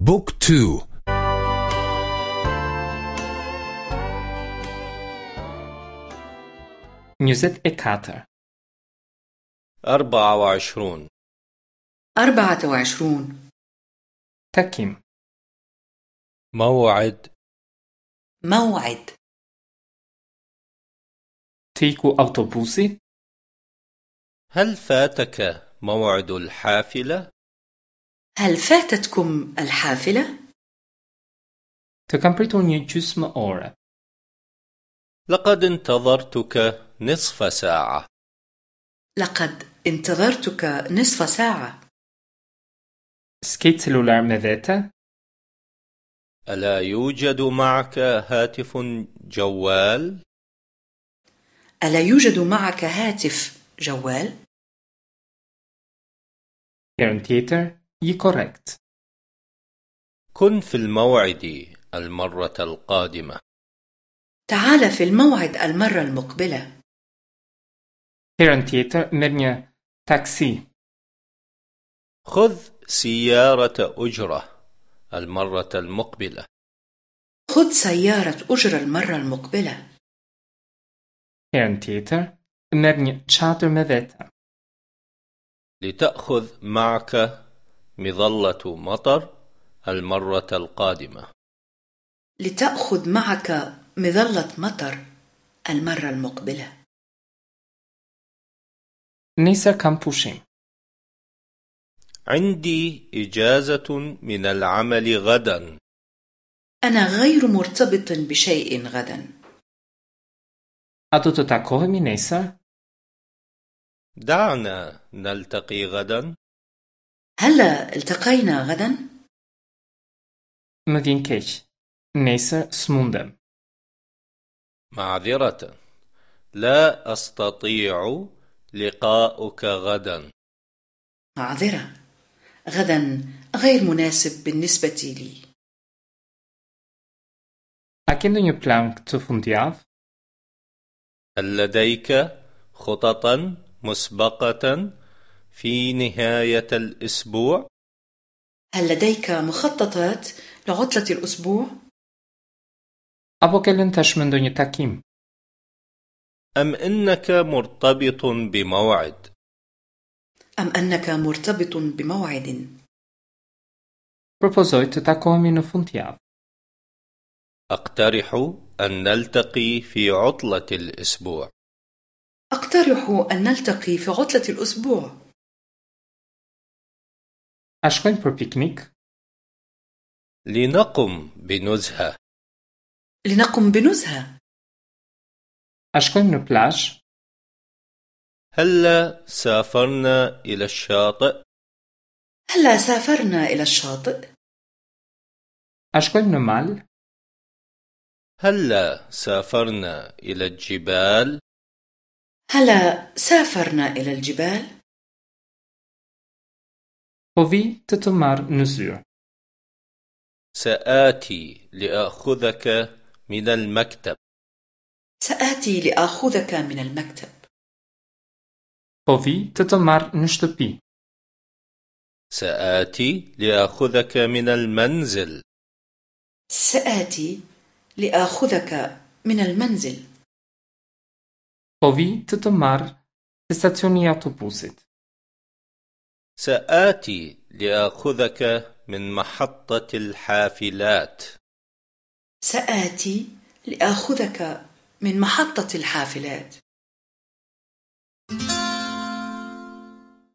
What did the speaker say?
book two. njëzet e katër أربعة وعشرون. أربعة وعشرون. takim. موعد. موعد. të iku autobusi. هل فاتك موعد الحافلة؟ هل فاتتكم الحافلة؟ Një gjysmë ore. لقد انتظرتك نصف ساعة لقد انتظرتك نصف ساعة celular me vete? ألا يوجد معك هاتف جوال؟ ألا يوجد معك هاتف جوال؟ Herën tjetër, je korrekt. كن في الموعد المرة القادمة تعال في الموعد المرة المقبلة Herën tjetër, merr një taksi. خذ سيارة أجرة المرة المقبلة خذ سيارة أجرة المرة المقبلة Herën tjetër, merr një çadër me vete. لتأخذ معك مظلة مطر المرة القادمة. لتأخذ معك مظلة مطر المرة المقبلة. kam pushim. عندي إجازة من العمل غدا. أنا غير مرتبط بشيء غدا. A takohemi nesër? دعنا نلتقي غدا. هلا التقينا غدا؟ Vjen keq. Nesër s'mundem. معذرة لا أستطيع لقاؤك غدا معذرة غدا غير مناسب بالنسبة لي plan këtë fundjavë? هل لديك خططا مسبقة في نهاية الأسبوع؟ هل لديك مخططات لعطلة الأسبوع؟ Ke lënë tashmë ndonjë takim? أم إنك مرتبط بموعد؟ أم أنك مرتبط بموعد؟ Të takohemi në fundjavë. أقترح أن نلتقي في عطلة الأسبوع أقترح أن نلتقي في عطلة الأسبوع Shkojmë për piknik? لنقم بنزهة لنقم بنزهة në plazh? هلا سافرنا إلى الشاطئ؟ هلا سافرنا إلى الشاطئ؟ Në mal? هلا سافرنا إلى الجبال؟ هلا سافرنا إلى الجبال؟ Marr në zyrë. سآتي لآخذك من المكتب. سآتي لآخذك من المكتب. Të marr në shtëpi. سآتي لآخذك من المنزل. سآتي لآخذك من المنزل. Po vi të të marr سآتي لآخذك من محطة الحافلات. سآتي لآخذك من محطة الحافلات.